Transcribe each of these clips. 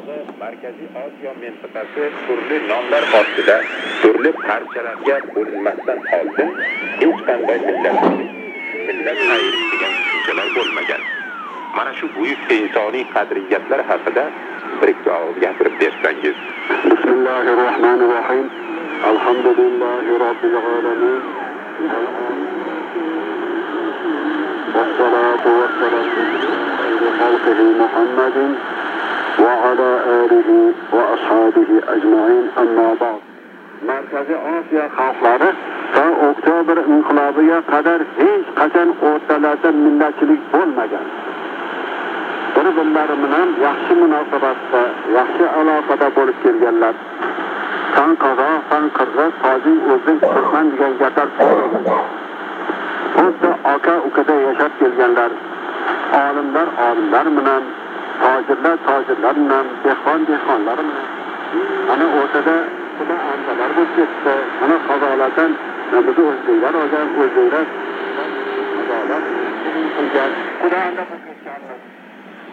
qishlog'i markaziy osiyo mintaqasi turli nomlar ostida turli parchalarga bo'linmasdan oldin hech qanday millat millat ayrish degan tushunchalar bo'lmagan mana shu buyuk insoniy qadriyatlar haqida bir ikki og'iz gapirib bersangiz bismillahi rohmanir rohim alhamdulillahi robbil alamin والصلاة والسلام على خلقه محمد وعلى آله وأصحابه أجمعين أما بعد markaziy osiyo xalqlari to oktyabr inqilobiga qadar hech qachon o'rtalarida millatchilik bo'lmagan bir birlari bilan yaxshi munosabatda yaxshi aloqada bo'lib kelganlar san qozoq san qirg'iz tojik o'zbek turkman degan gaplar xuddi aka ukada yashab kelganlar olimlar olimlar bilan tojirlar tojirlar bilan dehqon dehqonlar bilan ana o'rtada xudo andalar bo'lib ketdi mana qazolardan bizni o'zbeklar olgan o'zbeklar qazolar qilgan xudo anda bo'lib ketganmiz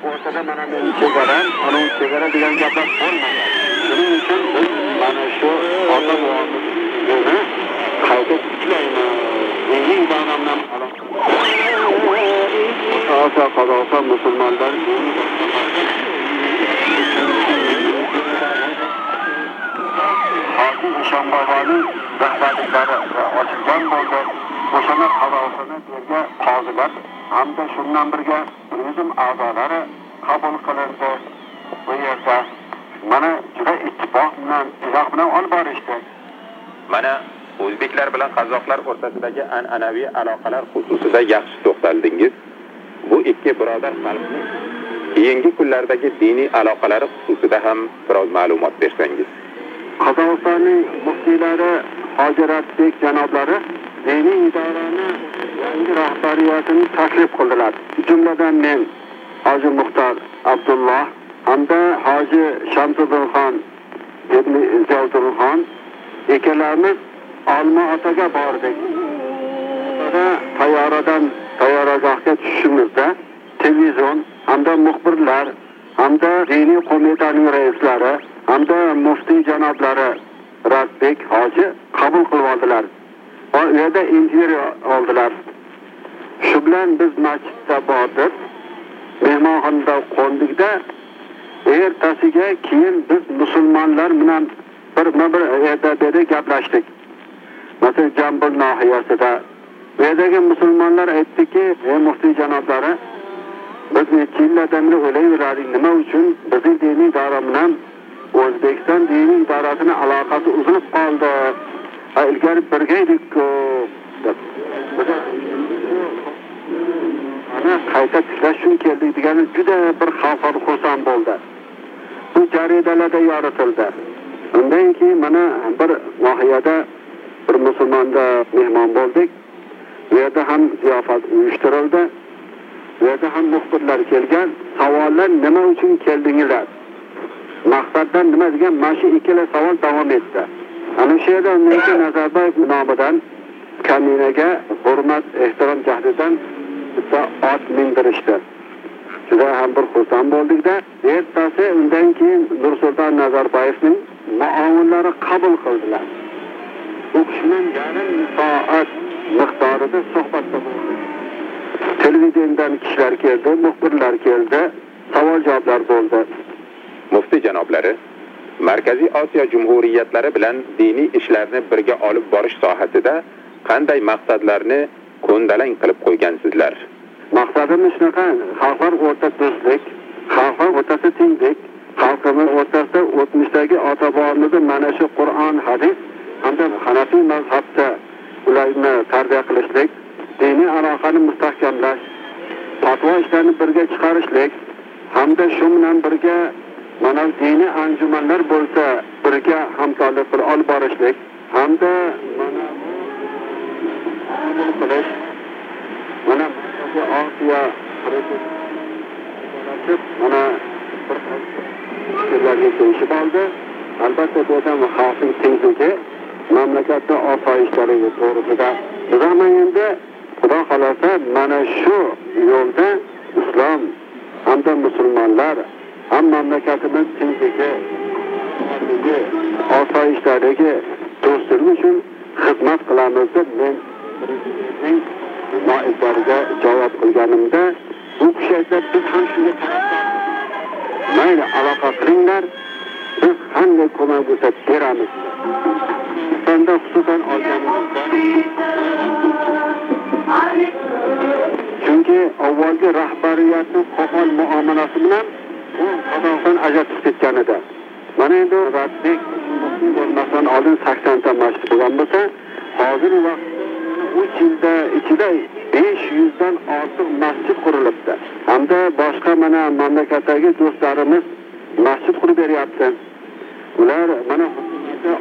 o'rtada mana meni chegaram ana chegara degan gaplar bo'lmagan shuning uchun biz mana shu ota bobomizni qayta tiklaymiz mening donamdan osiyo qozog'iston musulmonlar hokim eshonboboning rahbarliklari ochilgan bo'ldi. O'shani qazosini yerga qozilar hamda shundan birga turizm a'zolari qabul qilindi. Bu yerda mana juda ittifoq bilan izoh bilan olib borishdi. Mana o'zbeklar bilan qozoqlar o'rtasidagi an'anaviy aloqalar xususida yaxshi to'xtaldingiz. bu ikki birodar xalqning keyingi kunlardagi diniy aloqalari xususida ham biroz ma'lumot bersangiz. Qozog'istonning muftiylari hojiratbek janoblari diniy idorani yangi rahbariyatini taklif qildilar. Jumladan men hoji muxtor abdulloh hamda hoji shamsiddinxon ibn zavdulxon ikkalamiz olma otaga bordik. Tayyoradan tayyoragohga tushishimizda televizion hamda muxbirlar hamda diniy qo'mitaning raislari hamda muftiy janoblari razbek hoji qabul qilib oldilar u yerda intervyu oldilar. Shu bilan biz masjidda bordik mehmonxonada qo'ndikda ertasiga keyin biz musulmonlar bilan bir bir yerda beri gaplashdik. Masalan jambul nohiyasida bu yerdagi musulmonlar aytdiki ey muftiy janoblari biz necha yillardan beri o'layverardik nima uchun? Bizning diniy idora bilan o'zbekiston diniy idorasini aloqasi uzilib qoldi. Ilgari birga edikku ana qayta tiklash uchun keldik degani juda bir xalqlar xursand bo'ldi. Bu jaridalarda yoritildi. Undan keyin mana bir vahiyada bir musulmonda mehmon bo'ldik. Bu yerda ham ziyofat uyushtirildi. Bu yerda ham muxbirlar kelgan. Savollar nima uchun keldinglar? Maqsaddan nima degan mana shu ikkala savol davom etdi. Ana shu yerda mumkin nazarboyev nomidan kaminaga hurmat ehtirom jahdidan bitta ot mindirishdi. Juda ham bir xursand bo'ldikda. Ertasi undan keyin nursulton nazarboyevning muovinlari qabul qildilar. U kishi yarim soat miqdorida suhbatda bo'ldik televideniyadan kishilar keldi muxbirlar keldi savol javoblar bo'ldi. Muftiy janoblari markaziy osiyo jumhuriyatlari bilan diniy ishlarni birga olib borish sohasida qanday maqsadlarni ko'ndalang qilib qo'ygansizlar? Maqsadimiz shunaqa xalqlar o'rta do'stlik xalqlar o'rtasida tenglik xalqimiz o'rtasida o'tmishdagi ota bobomizni mana shu qur'on hadis hamda hanafiy mazhabda ularni tarbiya qilishlik diniy aloqani mustahkamlash fatvo ishlarini birga chiqarishlik hamda shu bilan birga mana diniy anjumanlar bo'lsa birga hamkorlik qilib olib borishlik hamda mana qilish mana osiyo mana fikrlarga kelishib oldi. Albatta bu ham xalqning tengligi mamlakatni osoyishtaligi to'g'risida biz endi xudo xohlasa mana shu yo'lda islom hamda musulmonlar ham mamlakatimiz tinchligi osoyishtaligi do'stligi uchun xizmat qilamiz deb men prezidentning noiblariga javob qilganimda u kishi aytdilar biz ham shunga mayli aloqa qilinglar biz qanday ko'mak bo'lsa beramiz? O'zbekistonda xususan olganimizda chunki avvalgi rahbariyatni qo'pol muomalasi bilan u qozog'iston ajratib ketgan edi. Mana endi radbek bo'lmasdan oldin saksonta masjid bo'lgan bo'lsa hozirgi vaqt uch yilda ichida besh yuzdan ortiq masjid qurilibdi. Hamda boshqa mana mamlakatdagi do'stlarimiz masjid qurib beryapti. Ular mana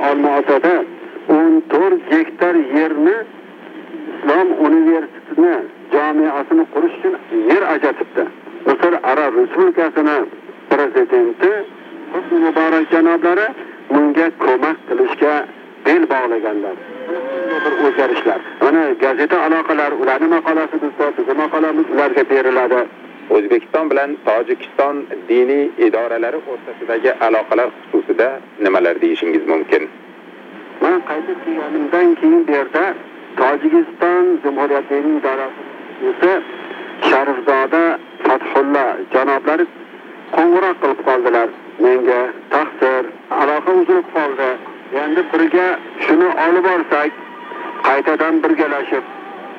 olmaotada o'n to'rt gektar yerni islom universitetini jamiasini qurish uchun yer ajratibdi. Misr arab respublikasini prezidenti husni muborak janoblari bunga ko'mak qilishga bel bog'laganlar. Bir o'zgarishlar. Mana gazeta aloqalari ularni maqolasi bizda bizni maqolamiz ularga beriladi. O'zbekiston bilan tojikiston diniy idoralari o'rtasidagi aloqalar xususida nimalar deyishingiz mumkin? Man qaytib kelganimdan keyin bu yerda tojikiston jumhuriyat diniy idorasi sharifzoda fathulla janoblari qo'ng'iroq qilib qoldilar. Menga taqsir aloqa uzilib qoldi. Endi birga shuni olib olsak qaytadan birgalashib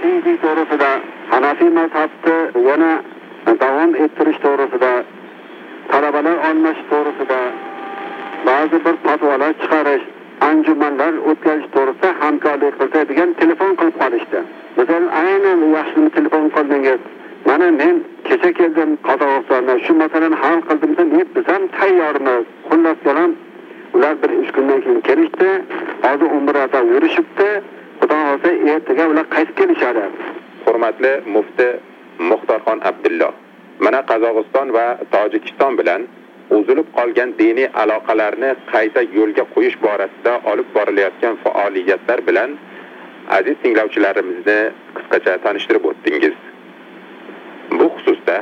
fiziy to'g'risida hanafiy mazhabni yana davom ettirish to'g'risida talabalar almashish to'g'risida ba'zi bir fatvolar chiqarish anjumanlar o'tkazish to'g'risida hamkorlik qilsa degan telefon qilib qolishdi. Bizlar aynan yaxshimi telefon qildingiz. Mana men kecha keldim qozog'istondan shu masalani hal qildim deb biz ham tayyormiz. Xullas kalom ular bir uch kundan keyin kelishdi. Hozir umrada yurishibdi. Xudo xohlasa ertaga ular qaytib kelishadi. Hurmatli mufti muxtorxon abdullo. Mana qozog'iston va tojikiston bilan uzilib qolgan diniy aloqalarni qayta yo'lga qo'yish borasida olib borilayotgan faoliyatlar bilan aziz tinglovchilarimizni qisqacha tanishtirib o'tdingiz. Bu xususda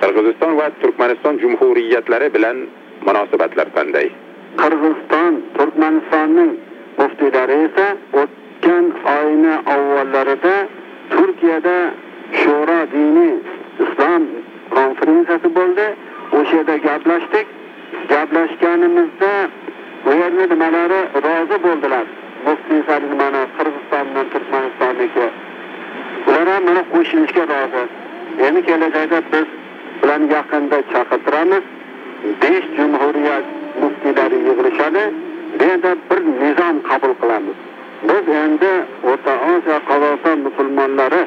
qirg'iziston va turkmaniston jumhuriyatlari bilan munosabatlar qanday? Qirg'iziston turkmanistonning muftiylari esa o'tgan oyni avvallarida turkiyada sho'ro diniy islom konferensiyasi bo'ldi. O'sha yerda gaplashdik. Gaplashganimizda u yerni nimalari rozi bo'ldilar? Muftiy mana qirg'izistondan turkmanistonniki ular ham mana qo'shilishga rozi. Endi kelajakda biz ularni yaqinda chaqirtiramiz besh jumhuriyat muftiylari yig'ilishadi. Bu yerda bir nizom qabul qilamiz. Biz endi o'rta osiyo qozog'iston musulmonlari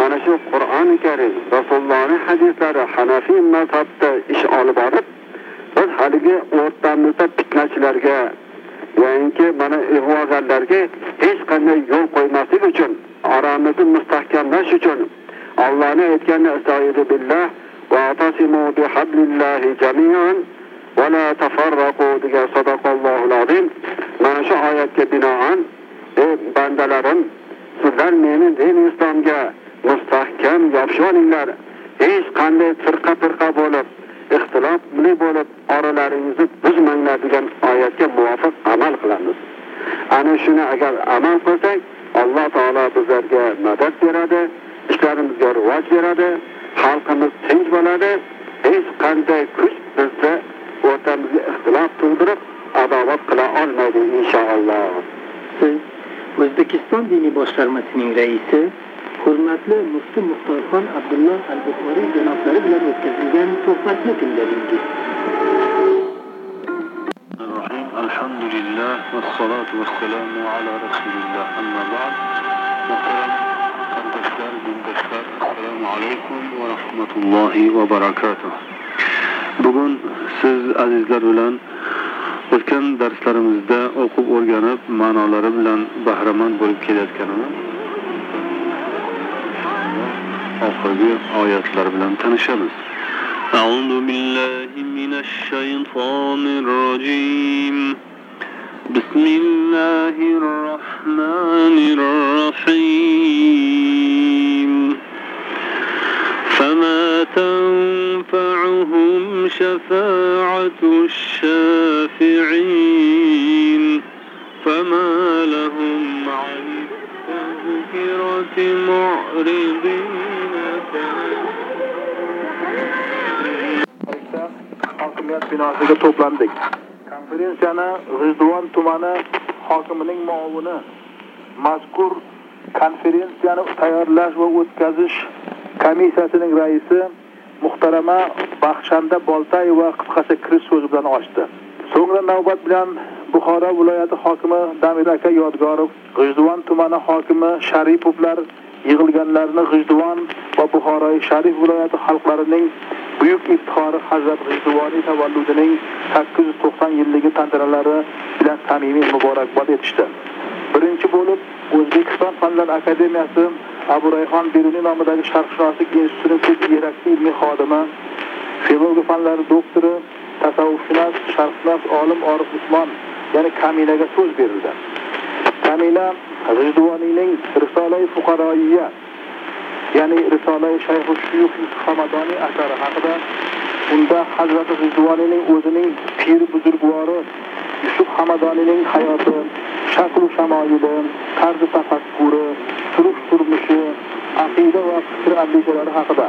mana shu qur'oni karim rasulullohni hadislari hanafiy mazhabda ish olib borib biz haligi o'rtamizda fitnachilarga yoinki mana ig'vogarlarga hech qanday yo'l qo'ymaslik uchun oramizni mustahkamlash uchun allohni aytgan billah va atasimu bihablillahi jamian va la tafarraqu degan sadaqallohul azim mana shu oyatga binoan ey bandalarim sizlar meni din islomga mustahkam yopishib olinglar hech qanday firqa firqa bo'lib ixtilofli bo'lib oralaringizni buzmanglar degan oyatga muvofiq amal qilamiz ana shuni agar amal qilsak alloh taolo bizlarga madad beradi ishlarimizga rivoj beradi xalqimiz tinch bo'ladi hech qanday kuch bizni o'rtamizga ixtilof tug'dirib adovat qila olmaydi inshaalloh siz o'zbekiston diniy boshqarmasining raisi Hürmetli Mufti Muhtarhan Abdullah Al-Bukhari Cenapları bilen ötkazilgen sohbet metinlerindir. Elhamdülillah ve salatu ve selamu ala Resulillah. Amma ba'd. Muhterem kardeşler, gündeşler, Esselamu Aleyküm ve Rahmetullahi ve Berekatuhu. Bugün siz azizler bilen o'tgan darslarimizda o'qib o'rganib ma'nolari bilan bahramand bo'lib kelayotganini oxirgi oyatlar bilan tanishamiz. أعوذ بالله من الشيطان الرجيم بسم الله الرحمن الرحيم فما تنفعهم شفاعة الشافعين فما لهم عن التذكرة معرضين hokimiyat binosiga to'plandik. Konferensiyani g'ijduvon tumani hokimining muovini mazkur konferensiyani tayyorlash va o'tkazish komissiyasining raisi muhtarama baxshanda boltayeva qisqacha kirish so'zi bilan ochdi so'ngra navbat bilan buxoro viloyati hokimi damir aka yodgorov g'ijduvon tumani hokimi sharipovlar yig'ilganlarni g'ijduvon va buxoro sharif viloyati xalqlarining buyuk iftixori hazrat g'ijduvoniy tavalludining sakkiz yuz to'qson yilligi tantanalari bilan samimiy muborakbod etishdi. Birinchi bo'lib o'zbekiston fanlar akademiyasi abu rayhon beruniy nomidagi sharqshunoslik institutining yerakli ilmiy xodimi filologiya fanlari doktori tasavvufshunos sharqshunos olim orif usmon ya'ni kaminaga so'z berildi. Kamina g'ijduvoniyning risolai fuqaroiya ya'ni risolai shayxu shuyux hamadoniy asari haqida unda hazrati rizvoniyning o'zining piri buzurgvori yusuf hamadoniyning hayoti shaklu shamoyili tarzi tafakkuri turmush turmushi aqida va fikr andishalari haqida.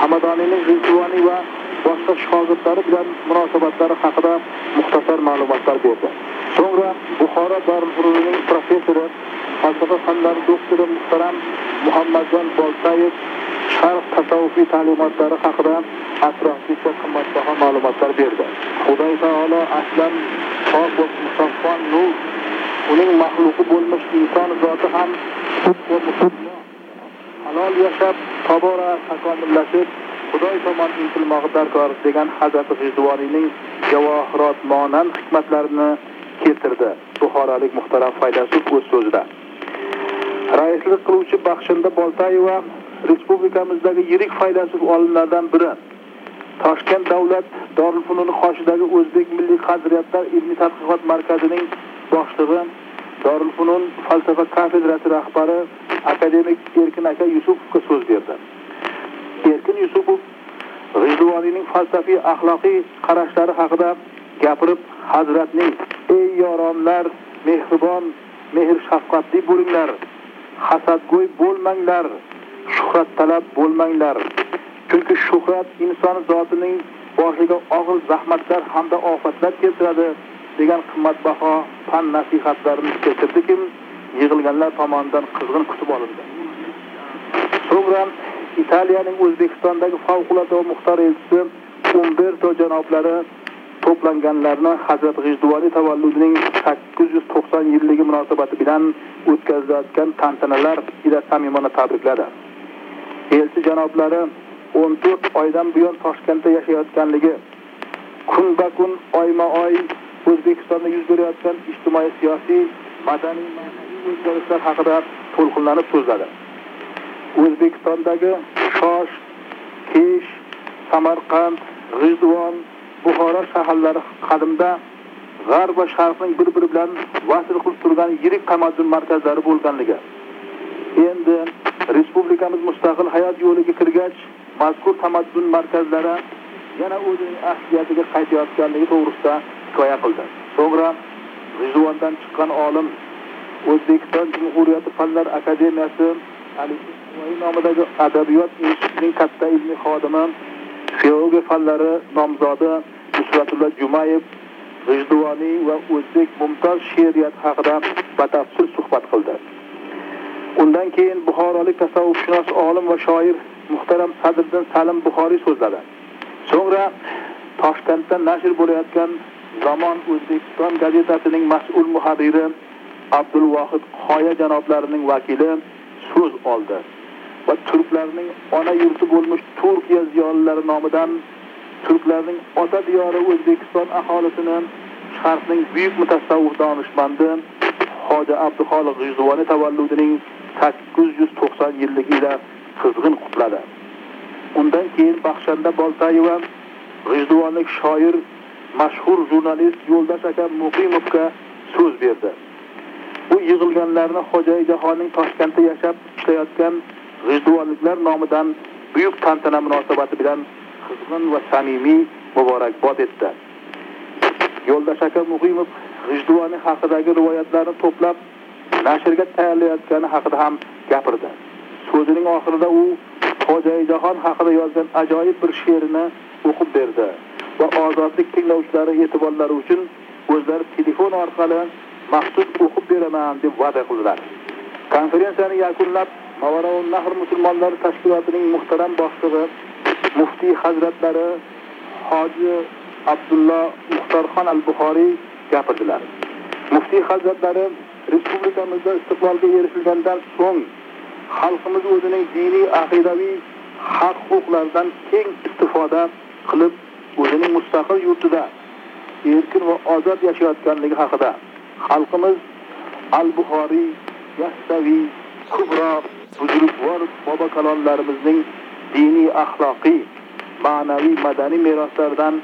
Hamadoniyning rizvoniy va boshqa shogirdlari bilan munosabatlari haqida muxtasar ma'lumotlar berdi. So'ngra buxoro darulfuruning professori falsafa fanlari doktori muhtaram muhammadjon boltayev sharq tasavvufiy ta'limotlari haqida atroflicha qimmatbaho ma'lumotlar berdi. Xudoy taolo aslan pok va musaffo nur uning maxluqi bo'lmish inson zoti ham halol yashab tobora takomillashib xudoy tomon intilmog'i darkor degan hazrati g'ijduvoniyning javohirot monand hikmatlarini keltirdi buxorolik muhtaram faylasuf o'z so'zida. Raislik qiluvchi baxshinda boltayeva respublikamizdagi yirik faylasuf olimlardan biri. Toshkent davlat dorulfununi qoshidagi o'zbek milliy qadriyatlar ilmiy tadqiqot markazining boshlig'i dorilfunun falsafa kafedrasi rahbari akademik erkin aka yusupovga so'z berdi. Erkin yusupov g'ijduvoniyning falsafiy axloqiy qarashlari haqida gapirib hazratning ey yoronlar mehribon mehr shafqatli bo'linglar hasadgo'y bo'lmanglar shuhrat talab bo'lmanglar. Chunki shuhrat inson zotining boshiga og'ir zahmatlar hamda ofatlar keltiradi degan qimmatbaho fan nasihatlarini keltirdikim yig'ilganlar tomonidan qizg'in kutib olindi. So'ngra italiyaning o'zbekistondagi favqulodda va muxtor elchisi umberto janoblari to'planganlarni hazrat g'ijduvoniy tavalludining sakkiz yuz to'qson yilligi munosabati bilan o'tkazilayotgan tantanalar ila samimona tabrikladi. Elchi janoblari o'n to'rt oydan buyon toshkentda yashayotganligi kunba kun oyma oy o'zbekistonda yuz berayotgan ijtimoiy siyosiy madaniy o'zgarishlar haqida to'lqinlanib so'zladi. O'zbekistondagi shosh kesh samarqand g'ijduvon buxoro shaharlari qadimda g'arb va sharqning bir biri bilan vasl qilib turgan yirik tamaddun markazlari bo'lganligi. Endi respublikamiz mustaqil hayot yo'liga kirgach mazkur tamaddun markazlari yana o'zining asliyatiga qaytayotganligi to'g'risida hikoya qildi. So'ngra g'ijduvondan chiqqan olim o'zbekiston jumhuriyati fanlar akademiyasi ijtimoiy nomidagi adabiyot institutining katta ilmiy xodimi filologiya fanlari nomzodi nusratulla jumayev g'ijduvoniy va o'zbek mumtoz she'riyati haqida batafsil suhbat qildi. Undan keyin buxorolik tasavvufshunos olim va shoir muhtaram sadriddin salim buxoriy so'zladi. So'ngra toshkentda nashr bo'layotgan zamon o'zbekiston gazetasining mas'ul muharriri abdulvohid qoya janoblarining vakili so'z oldi. Va turklarning ona yurti bo'lmish turkiya ziyolilari nomidan turklarning ota diyori o'zbekiston aholisini sharqning buyuk mutasavvuf donishmandi hoji abduxoliq g'izvoniy tavalludining sakkiz yuz to'qson yilligida qizg'in qutladi. Undan keyin baxshanda boltayeva g'ijduvonlik shoir mashhur jurnalist yo'ldosh aka muqimovga so'z berdi. Bu yig'ilganlarni xo'jayi jahonning toshkentda yashab ishlayotgan g'ijduvonliklar nomidan buyuk tantana munosabati bilan qizg'in va samimiy muborakbod etdi. Yo'ldosh aka muqimov g'ijduvoni haqidagi rivoyatlarni to'plab nashrga tayyorlayotgani haqida ham gapirdi. So'zining oxirida u xo'jaijahon haqida yozgan ajoyib bir she'rini o'qib berdi va ozodlik tinglovchilari e'tiborlari uchun o'zlari telefon orqali maxsus o'qib beraman deb va'da qildilar. Konferensiyani yakunlab mavaroun nahr musulmonlari tashkilotining muhtaram boshlig'i muftiy hazratlari hoji abdulla muxtorxon al buxoriy gapirdilar. Muftiy hazratlari respublikamizda istiqbolga erishilgandan so'ng xalqimiz o'zining diniy aqidaviy haq huquqlaridan keng istifoda qilib o'zining mustaqil yurtida erkin va ozod yashayotganligi haqida xalqimiz al buxoriy yastaviy kubro buzrukvor bobo kalonlarimizning diniy axloqiy ma'naviy madaniy meroslaridan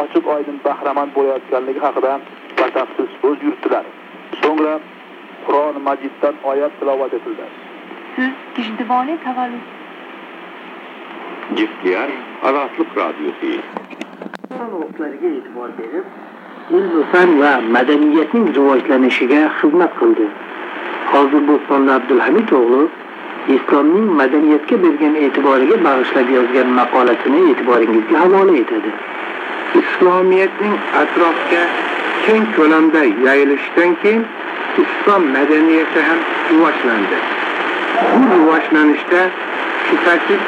ochiq oydin bahramand bo'layotganligi haqida batafsil so'z yuritdilar. So'ngra qur'oni majiddan oyat tilovat etildi. Siz G'ijduvoniy tavallud Radyosu. e'tibor berib ilm fan va madaniyatning rivojlanishiga xizmat qildi hozir bo'stonli abdulhamid o'g'li islomning madaniyatga bergan e'tiboriga bag'ishlab yozgan maqolasini e'tiboringizga havola etadi. Islomiyatning atrofga keng ko'lamda yoyilishidan keyin islom madaniyati ham rivojlandi. Bu rivojlanishda shubhasiz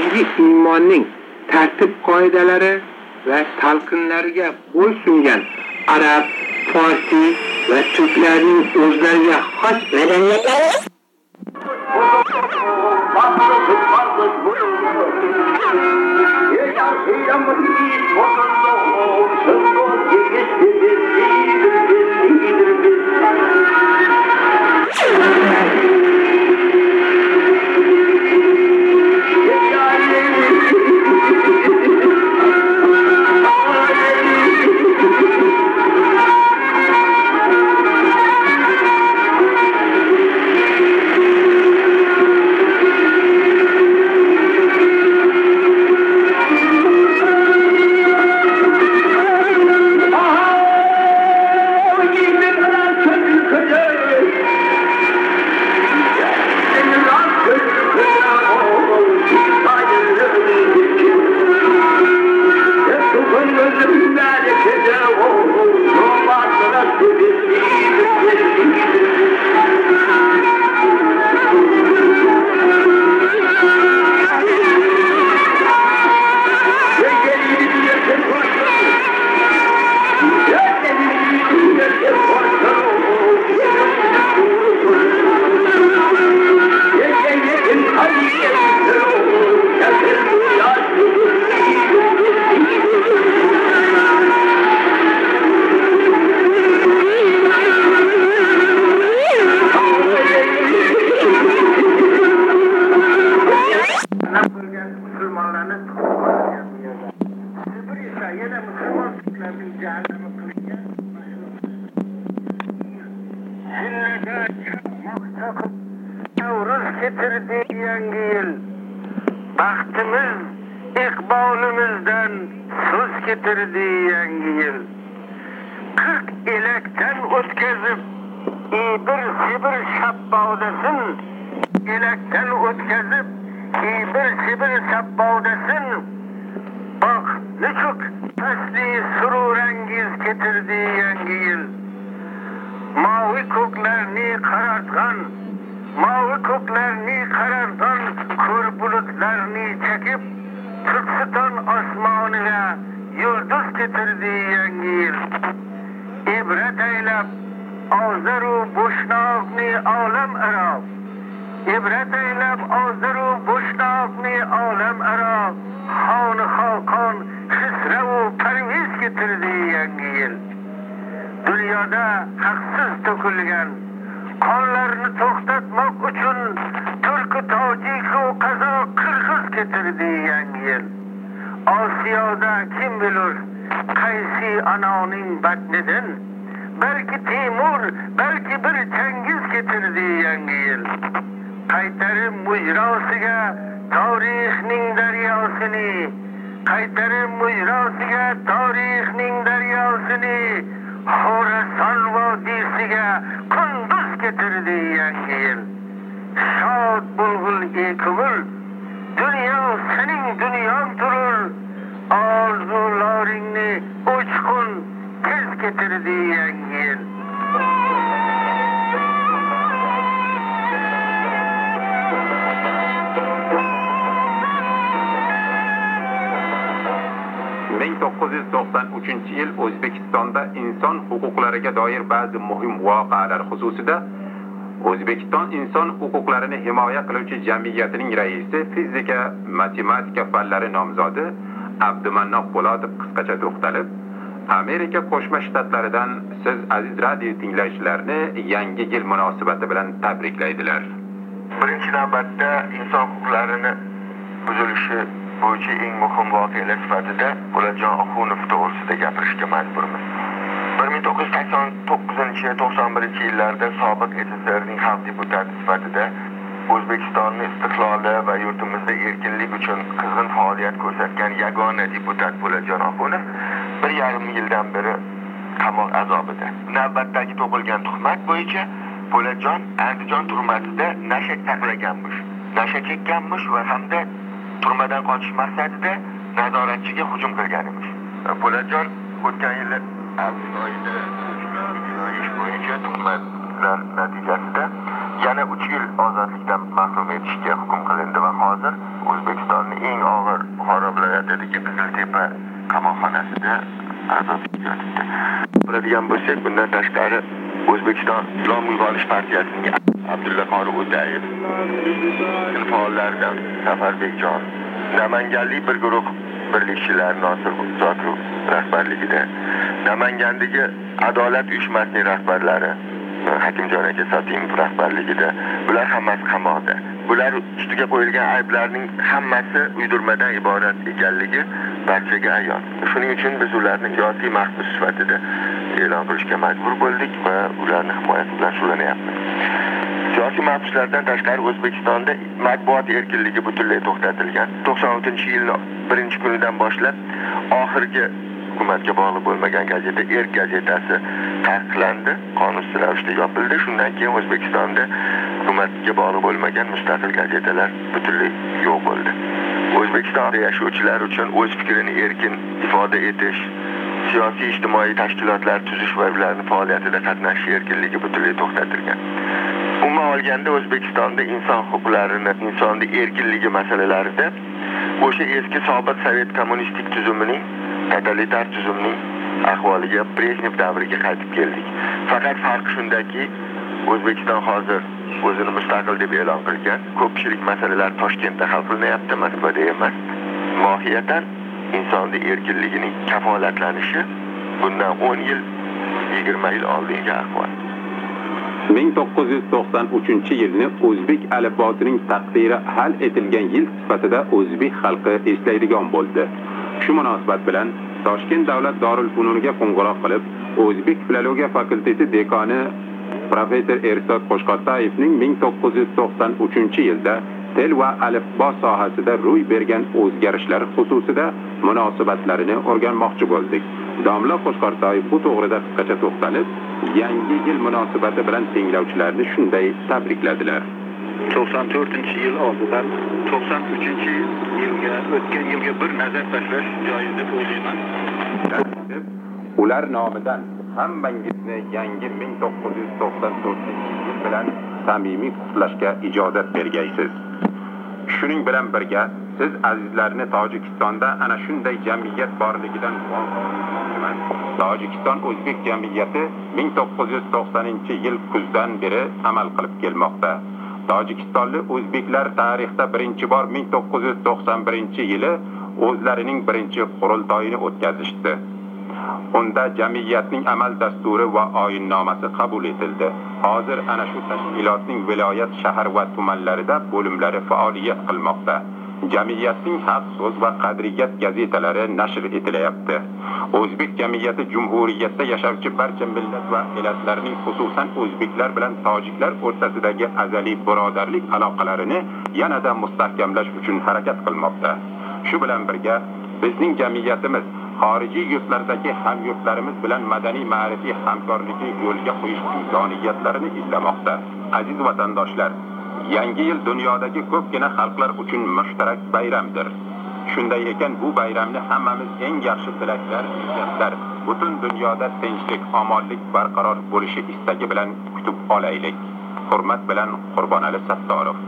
yirik iymonning tartib qoidalari va talqinlariga bo'ysungan Arap, Farsi ve Türklerin özlerine has medeniyetleri adamın cehenneme kılacağız. Zillede Nevruz getirdi yengil. Baktınız ikbalımızdan söz getirdi yengil. Kırk ilekten ötkezip İbir sibir şabbaudesin Elekten ötkezip İbir sibir şabbaudesin Bak nüçük pesli sururengiz getirdi yangi yil Mavi ko'klarni qarartgan? Mavi ko'klarni qarartgan? Ko'r bulutlarni chekib Turkiston osmoniga yulduz getirdi yangi yil ibrat aylab ozaru bo'shnoqni olam aro ibrat aylab ozaru bo'shnoqni olam aro xoni xoqon xisravu parviz getirdi yangi yil dunyoda haqsiz to'kilgan qonlarni to'xtatmoq uchun turki tojiku qazo qirg'iz getirdi yangi yil osiyoda kim bilir qaysi anoning batnidan balki temur balki に書いてある huquqlariga doir ba'zi muhim voqealar xususida o'zbekiston inson huquqlarini himoya qiluvchi jamiyatining raisi fizika matematika fanlari nomzodi abdumannoq po'latov qisqacha to'xtalib amerika qo'shma shtatlaridan siz aziz radio tinglovchilarni yangi yil munosabati bilan tabriklaydilar. Birinchi navbatda inson huquqlarini buzilishi bo'yicha eng muhim voqealar sifatida po'latjon oxunov to'g'risida gapirishga majburmiz. 1989-91-91-91-91-91-91-91-91-91-91-91-91-91-91-91-91-91-91-91-91-91-91-91-91-91-91-91-91-91-91-91-91-91-91-91-91-91-91-91-91-91-91-91-91-91-91-91-91-91-91-91-91-91-91-91-91-91-91-91-91-91-91-91-91-91-91-91-91-91-91-91-91-91-91-91-91-91-91-91-91-91-91-91-91-91-91-91-91-91-91-91-91-91-91-91-91-91-91-91-91-91-91-91-91-91-91-91-91-91-91-91-91-91-91-91-91-91-91-91-91-91-91-91-91-91-91-91-91-91-91-91-91-91-91-91-91-91-91-91-91-91-91-91-91-91-91-91-91-91-91-91-91-91-91-91-91-91-91-91-91-91-91-91-91-91-91-91-91-91-91-91-91-91-91-91-91-91-91-91-91-91-91-91-91-91-91-91-91-91-91-91 avtoyda natijasida yana uch yil ozodlikdan mahrum etishga hukm qilindi va hozir o'zbekistonni eng og'ir buxoro viloyatidagi qiziltepa qamoqxonasida ozodlikda yotibdi biladigan bo'lsak bundan tashqari o'zbekiston islom uyg'onish partiyasining abdulla qori o'tayev faollaridan safarbekjon namanganlik bir guruh birlikchilar nosir zokirov rahbarligida namangandagi adolat uyushmasining rahbarlari hakimjon aka sotimov rahbarligida bular hammasi qamoqda. Bular ustiga qo'yilgan ayblarning hammasi uydirmadan iborat ekanligi barchaga ayon. Shuning uchun biz ularni siyosiy mahbus sifatida e'lon qilishga majbur bo'ldik va ularni himoyasi bilan shug'ullanyapmiz siyosiy mahbuslardan tashqari o'zbekistonda matbuot erkinligi butunlay to'xtatilgan. To'qson oltinchi yilni birinchi kunidan boshlab oxirgi hukumatga bog'liq bo'lmagan gazeta erk gazetasi taqiqlandi qonunsiz ravishda yopildi. Shundan keyin o'zbekistonda hukumatga bog'liq bo'lmagan mustaqil gazetalar butunlay yo'q bo'ldi. O'zbekistonda yashovchilar uchun o'z fikrini erkin ifoda etish siyosiy ijtimoiy tashkilotlar tuzish va ularni faoliyatida qatnashish erkinligi butunlay to'xtatilgan. Umuman olganda o'zbekistonda inson huquqlarini insonni erkinligi masalalarida o'sha eski sobiq sovet kommunistik tuzumining totalitar tuzumning ahvoliga brejnev davriga qaytib keldik. Faqat farqi shundaki o'zbekiston hozir o'zini mustaqil deb e'lon qilgan ko'pchilik masalalar toshkentda hal qilinyapti moskvada emas. Mohiyatan insonni erkinligining kafolatlanishi bundan o'n yil yigirma yil oldingi ahvol. Ming to'qqiz yuz to'qson uchinchi yilni o'zbek alifbosining taqdiri hal etilgan yil sifatida o'zbek xalqi eslaydigan bo'ldi. Shu munosabat bilan toshkent davlat dorilfununiga qo'ng'iroq qilib o'zbek filologiya fakulteti dekoni professor ersod qo'shqo'rtayevning ming to'qqiz yuz to'qson uchinchi yilda til va alifbo sohasida ro'y bergan o'zgarishlar xususida munosabatlarini o'rganmoqchi bo'ldik. Domla qo'shqortoyev bu to'g'rida qisqacha to'xtalib yangi yil munosabati bilan tinglovchilarni shunday tabrikladilar. To'qson to'rtinchi yil oldidan to'qson uchinchi yilga o'tgan yilga bir nazar tashlash joiz deb o'ylayman ular nomidan hammangizni yangi ming to'qqiz yuz to'qson to'rtinchi yil bilan samimiy qutlashga ijozat bergaysiz. Shuning bilan birga siz azizlarni tojikistonda ana shunday jamiyat borligidan guvoh tojikiston o'zbek jamiyati ming to'qqiz yuz to'qsoninchi yil kuzdan beri amal qilib kelmoqda. Tojikistonlik o'zbeklar tarixda birinchi bor ming to'qqiz yuz to'qson birinchi yili o'zlarining birinchi qurultoyini o'tkazishdi. Unda jamiyatning amal dasturi va oyinnomasi qabul etildi. Hozir ana shu tashkilotning viloyat shahar va tumanlarida bo'limlari faoliyat qilmoqda. Jamiyatning haq so'z va qadriyat gazetalari nashr etilayapti. O'zbek jamiyati jumhuriyatda yashovchi barcha millat va elatlarning xususan o'zbeklar bilan tojiklar o'rtasidagi azaliy birodarlik aloqalarini yanada mustahkamlash uchun harakat qilmoqda. Shu bilan birga bizning jamiyatimiz xorijiy yurtlardagi hamyurtlarimiz bilan madaniy ma'rifiy hamkorlikni yo'lga qo'yish imkoniyatlarini izlamoqda. Aziz vatandoshlar yangi yil dunyodagi ko'pgina xalqlar uchun mushtarak bayramdir. Shunday ekan bu bayramni hammamiz eng yaxshi tilaklar niyatlar butun dunyoda tinchlik omonlik barqaror bo'lishi istagi bilan kutib olaylik. Hurmat bilan qurbonali sattorov.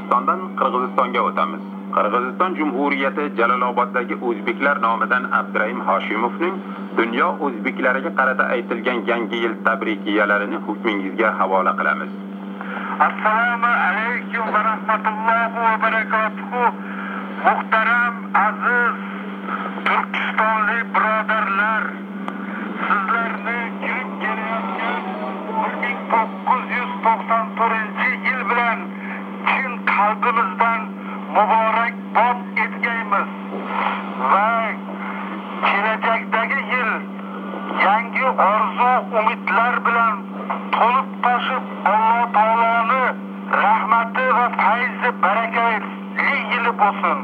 Tojikistondan Qirg'izistonga o'tamiz. Qirg'iziston Jumhuriyati Jaloloboddagi o'zbeklar nomidan Abdurahim Hoshimovning dunyo o'zbeklariga qarata aytilgan yangi yil tabrikiyalarini hukmingizga havola qilamiz. Assalomu alaykum va rahmatullohi va barakotuh. Muhtaram aziz turkistonlik birodarlar, sizlarni kirib kelayotgan 1994 xalqimizdan qalbimizdan muborakbod etgaymiz. Va kelajakdagi yil yangi orzu umidlar bilan to'lib toshib alloh taoloni rahmati va fayzi barakali yili bo'lsin.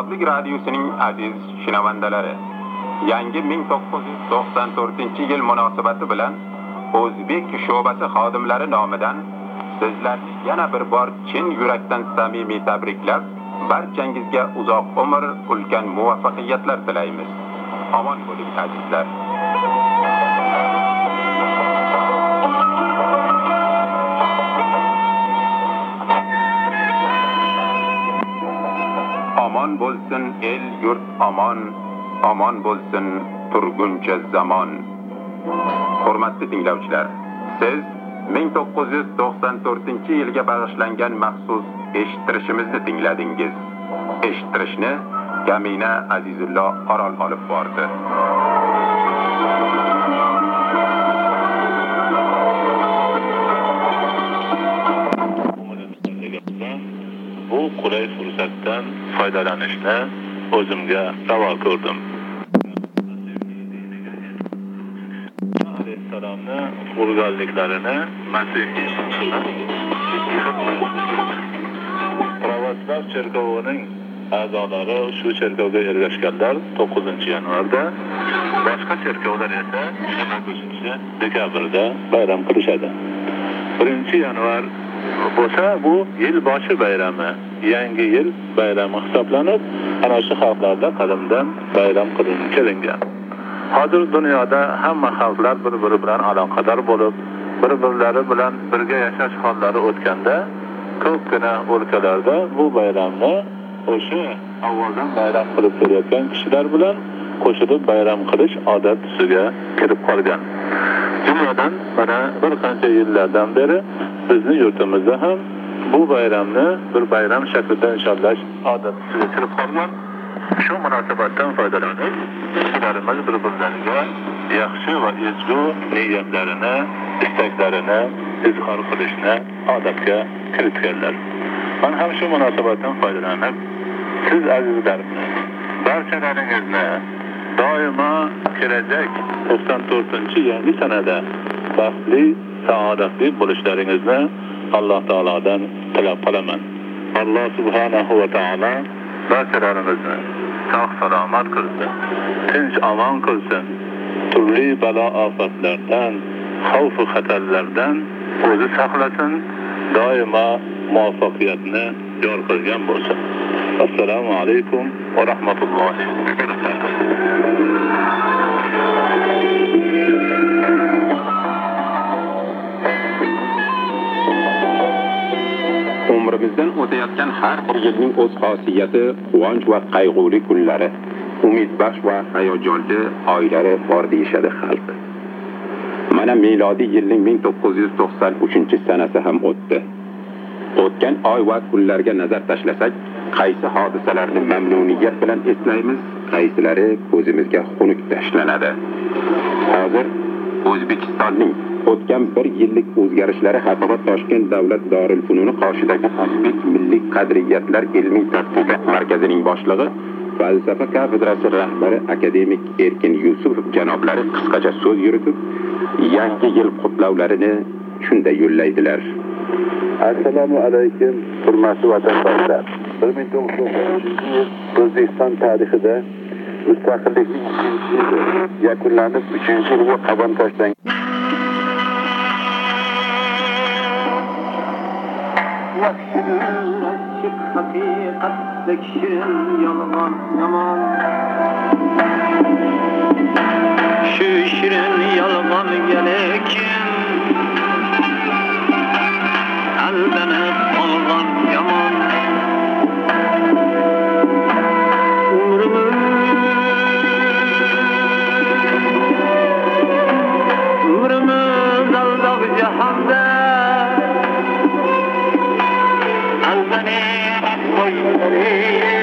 Shodlik radiosining aziz shinavandalari. Yangi 1994 yil munosabati bilan o'zbek sho'basi xodimlari nomidan sizlarni yana bir bor chin yurakdan samimiy tabriklab barchangizga uzoq umr ulkan muvaffaqiyatlar tilaymiz. Omon bo'ling azizlar. Omon bo'lsin el yurt omon omon bo'lsin turguncha zamon. Hurmatli tinglovchilar siz 1994 yilga bag'ishlangan maxsus eshittirishimizni tingladingiz. Eshittirishni kamina azizullo orol olib bordi. Foydalanishni o'zimga ravo ko'rdim alayhissalomni urganliklarini masihiy pravoslav cherkovining a'zolari shu cherkovga ergashganlar 9 yanvarda boshqa cherkovlar esa 29 dekabrda bayram qilishadi 1 yanvar bo'lsa bu yil boshi bayrami yangi yil bayrami hisoblanib ana shu xalqlarda qadimdan bayram qilingan hozir dunyoda hamma xalqlar bir biri bilan aloqador bo'lib bir birlari bilan birga yashash hollari o'tganda ko'pgina o'lkalarda bu bayramni o'sha avvaldan bayram qilib kelayotgan kishilar bilan qo'shilib bayram qilish odat tusiga kirib qolgan. Jumladan mana bir qancha yillardan beri bizni yurtimizda ham bu bayramni bir bayram shaklida nishonlash odat tusiga kirib qolgan shu munosabatdan foydalanib kishilarimiz bir birlariga yaxshi va ezgu niyatlarini istaklarini izhor qilishni odatga kiritganlar man ham shu munosabatdan foydalanib siz azizlarimni barchalaringizni doimo kelajak 94 yangi sanada baxtli saodatli bo'lishlaringizni alloh taolodan tilab qolaman. Alloh subhanahu va taolo barchalarimizni sog' salomat qilsin tinch omon qilsin turli balo ofatlardan xavfu xatarlardan o'zi saqlasin doimo muvaffaqiyatni yor qilgan bo'lsin. Assalomu alaykum va rahmatullohi va barakatuh. Umrimizdan o'tayotgan har bir yilning o'z xosiyati quvonch va qayg'uli kunlari umidbaxsh va hayajonli oylari bor deyishadi xalq. Mana milodiy yilning 1993 sanasi ham o'tdi. O'tgan oy va kunlarga nazar tashlasak qaysi hodisalarni mamnuniyat bilan eslaymiz qaysilari ko'zimizga xunuk tashlanadi. Hozir o'zbekistonning o'tgan bir yillik o'zgarishlari haqida toshkent davlat dorilfununi qoshidagi o'zbek milliy qadriyatlar ilmiy tadqiqot markazining boshlig'i falsafa kafedrasi rahbari akademik erkin yusupov janoblari qisqacha so'z yuritib yangi yil qutlovlarini shunday yo'llaydilar. Assalomu alaykum hurmatli vatandoshlar. Bir ming to'qqiz yuz yil o'zbekiston tarixida mustaqillikning ikkinchi yili yakunlanib uchinchi yilga qadam tashlangan. Yakşirin açık hakikat, ekşirin yalan yaman. Şu şirin yalvan gelekin, elden hep olgan yaman. Hallelujah.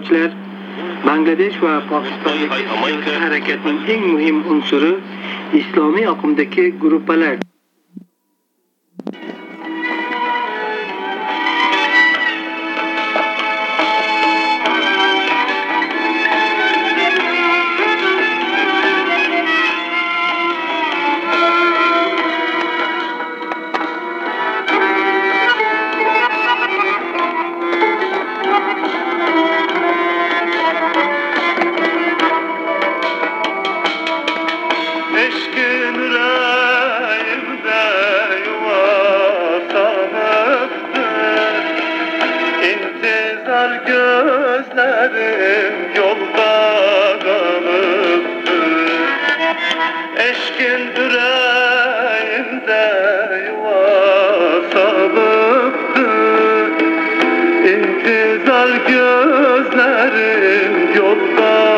teröristler, Bangladeş ve Pakistan'daki hareketin en mühim unsuru İslami akımdaki gruplar. dertlerim yolda kalıptı Eşkin yüreğimde yuva salıptı İntizar gözlerim yolda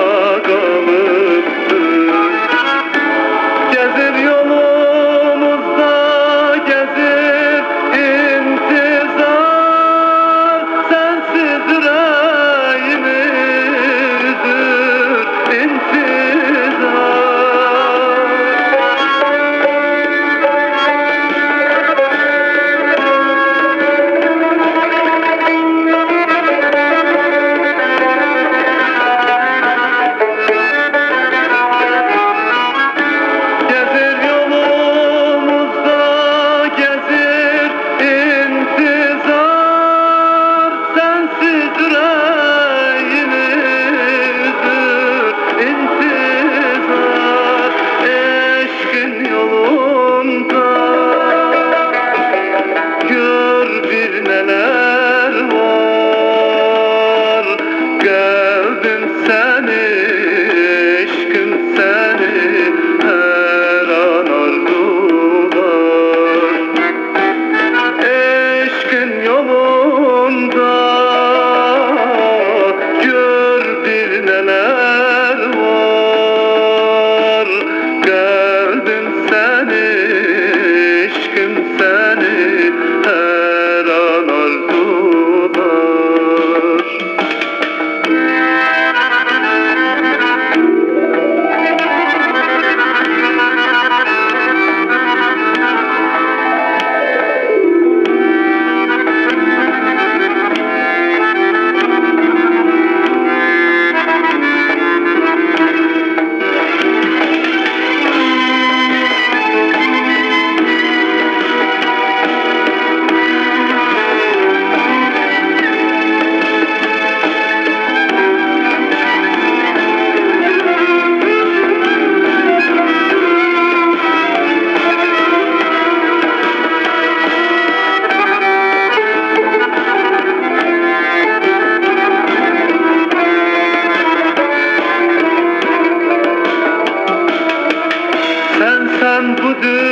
Sen bu